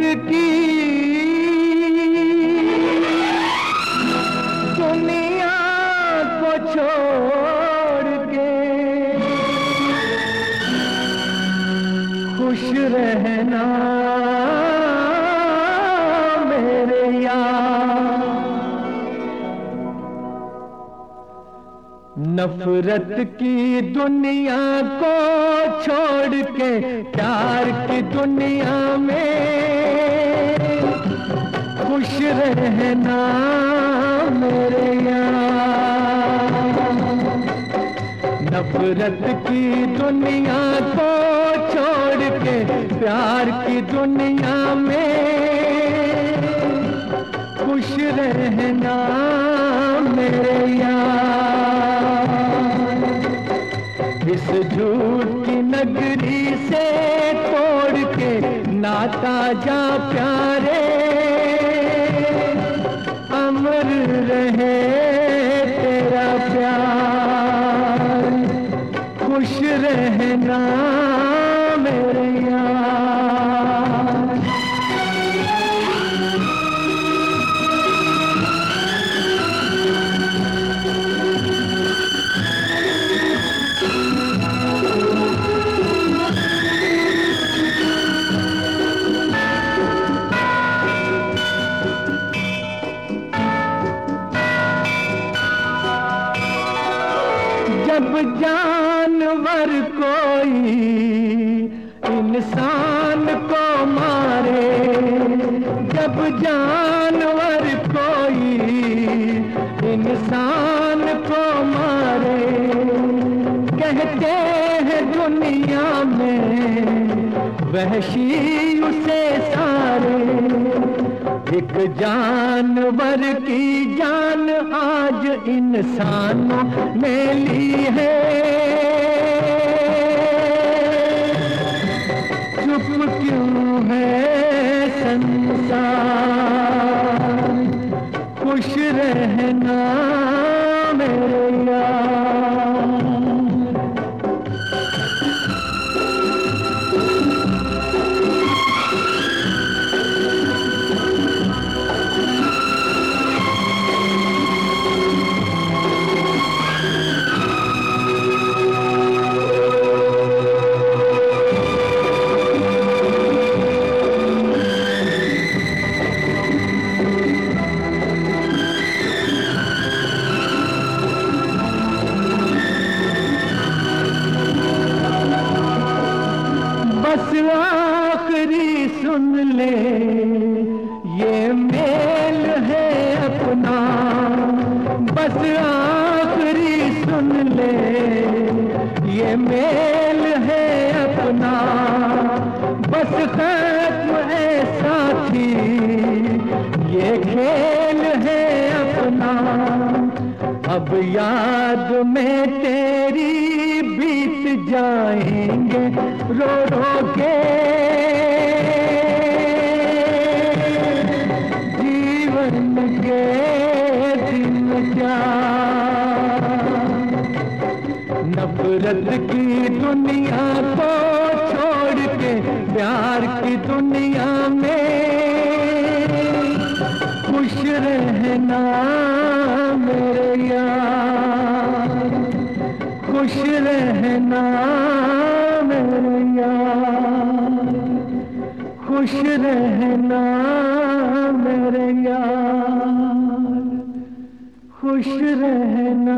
की। दुनिया को छोड़ के खुश रहना मेरे यार। नफरत की दुनिया को छोड़ के, प्यार की दुनिया में खुश रहना मेरे यार। नफरत की दुनिया को छोड़ के प्यार की दुनिया में खुश रहना मेरे यार। इस झूठ की नगरी से तोड़ के नाता जा प्यारे रहे तेरा प्यार। खुश रहना जब जानवर कोई इंसान को मारे, जब जानवर कोई इंसान को मारे, कहते हैं दुनिया में वहशी उसे सारे। एक जानवर की जान आज इंसानों ने ली है। चुप क्यों है संसार? खुश रहना मेरे यार। आखिरी सुन ले, ये मेल है अपना। बस आखिरी सुन ले, ये मेल है अपना। बस खत्म है साथी, ये खेल है अपना। अब याद में तेरी बीत जाएँगे, रो के जीवन के दिन क्या नफरत की दुनिया को छोड़ के प्यार की दुनिया में खुश रहना मेरे यार। खुश रहना खुश रहना मेरे यार। खुश रहना